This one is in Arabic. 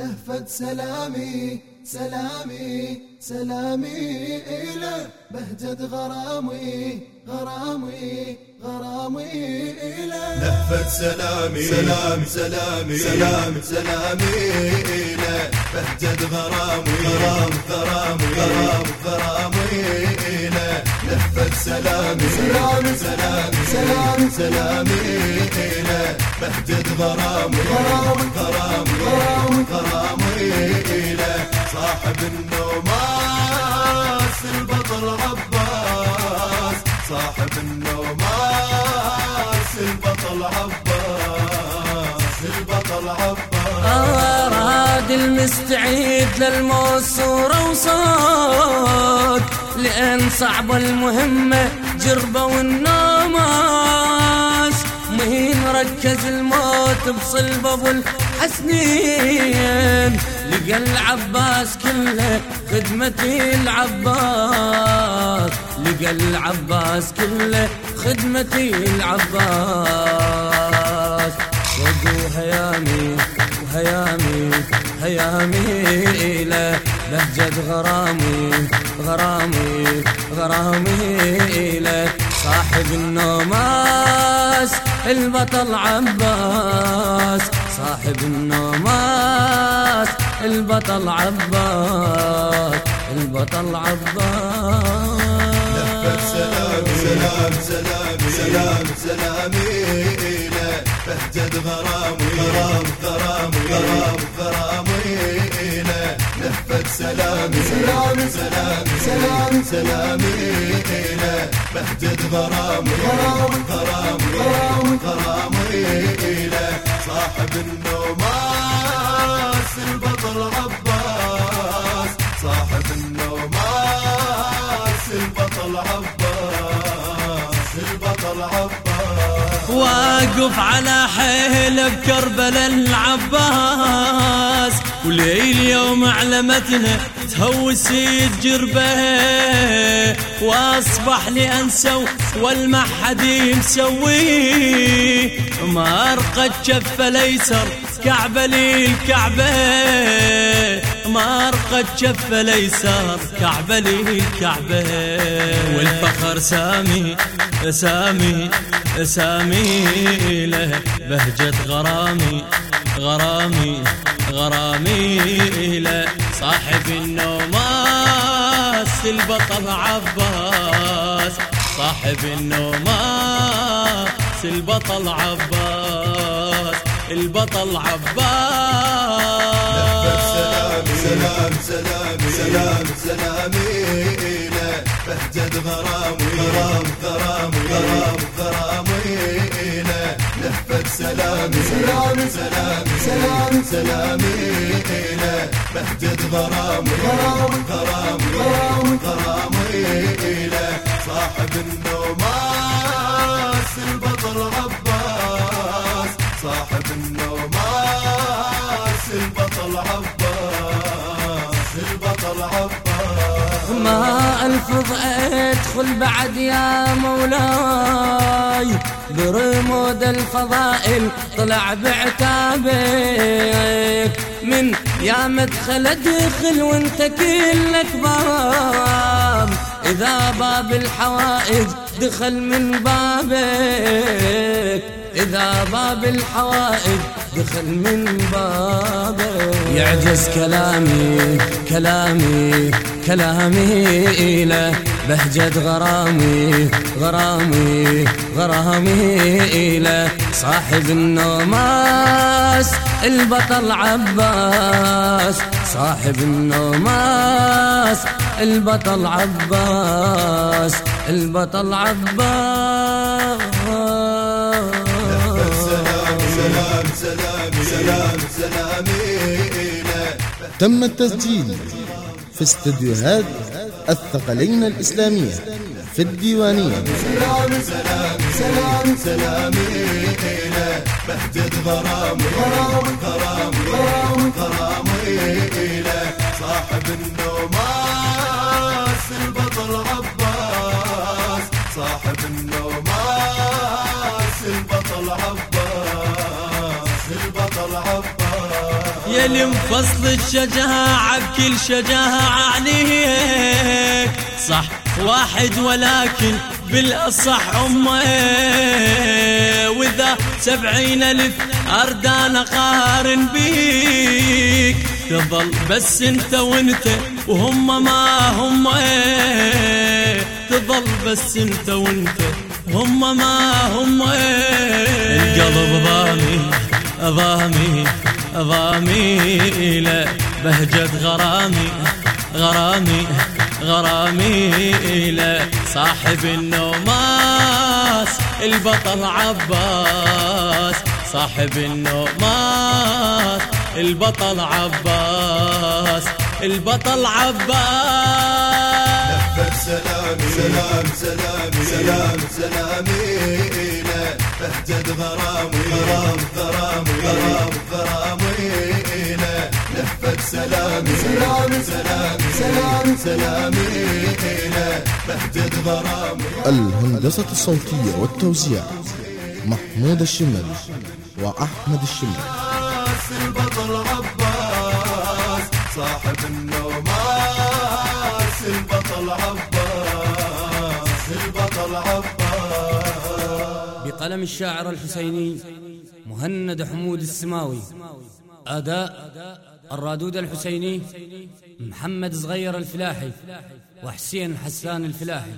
لهفة سلامي سلامي سلامي إلى بهجة غرامي غرامي غرامي إلى لهفة سلامي سلام سلامي سلام سلامي إلى بهجة غرامي غرام غرامي غرام غرامي إلى لهفة سلامي سلامي سلامي سلامي سلامي إلى بهجة غرامي غرامي غرامي غرامي إلى صاحب النوماس البطل عباس صاحب النوماس البطل عباس البطل عباس أراد المستعيد للموت صورة وصوت لأن صعبة المهمة جربة والنوماس مهين ركز الموت بصلب أبو الحسنين. لقى العباس كله خدمتي العباس. لقى العباس كله خدمتي العباس. وقو هيامي وهيامي هيامي إلى بهجة غرامي غرامي غرامي إلى صاحب النوماس البطل عباس صاحب النوماس البطل عباس البطل عباس لفت سلامي سلام سلامي سلام سلامي إلى بهجة غرامي غرام غرامي غرام غرامي إلى لفت سلامي سلامي سلامي سلامي سلامي إلى بهجة غرامي غرامي غرامي إلى صاحب النوماس البطل عباس صاحب النوماس البطل عباس البطل عباس واقف على حيل بكربل العباس. وليل يوم علمتنا تهوسي جربه وأصبح لي انسو والما حد مسوي. ما أرقد كف الأيسر كعبة لي الكعبه ما أرقد كف الأيسر كعبة لي الكعبه والفخر سامي سامي سامي له بهجة غرامي غرامي. غرامي له صاحب النوماس البطل عباس. صاحب النوماس البطل عباس. البطل عباس. سلام سلامي سلام سلامي إلى بهجة غرامي غرام غرام إلى لهفة سلامي سلامي سلامي سلامي سلامي إلى بهجة غرامي غرامي غرامي غرامي غرامي إلى صاحب النوماس البطل عباس. صاحب النوماس البطل عباس البطل عباس. ما الفظ ادخل بعد يا مولاي. برمود الفضائل طلع بعتابك. من يا مدخل ادخل وانت كلك باب إذا باب الحوائج دخل من بابك. إذا باب الحوائج دخل من بابه يعجز كلامي كلامي كلامي إلى بهجة غرامي غرامي غرامي إلى صاحب النوماس البطل عباس. صاحب النوماس البطل عباس البطل عباس. سلام سلام سلامي سلام سلامي تم التسجيل في استديوهات الثقلين الإسلامية في الديوانية سلامي سلامي سلامي إلى بهجة غرامي غرامي غرامي غرامي إلى صاحب النوماس البطل عباس صاحب النوماس البطل عباس البطل عباس يلي مفصل الشجاعة بكل شجاعة عليك صح واحد ولكن بالأصح أمه. وإذا سبعين ألف أردان أقارن بيك تظل بس أنت وأنت وهم ما هم. تظل بس أنت وأنت هم ما هم. القلب ضامي ضامي ضامي إلى بهجة غرامي غرامي غرامي إلى صاحب النوماس البطل عباس. صاحب النوماس البطل عباس. البطل عباس. لفت سلامي سلام سلامي سلام سلامي. بهجة غرامي غرام غرامي غرام غرامي إلى لفت سلامي سلامي سلامي سلامي سلامي إلى بهجة غرامي الهندسة الصوتية والتوزيع محمود الشمري وأحمد الشمري البطل عباس صاحب النوماس البطل عباس البطل عباس. بقلم الشاعر الحسيني مهند حمود السماوي. أداء الرادود الحسيني محمد صغير الفلاحي وحسين حسان الفلاحي.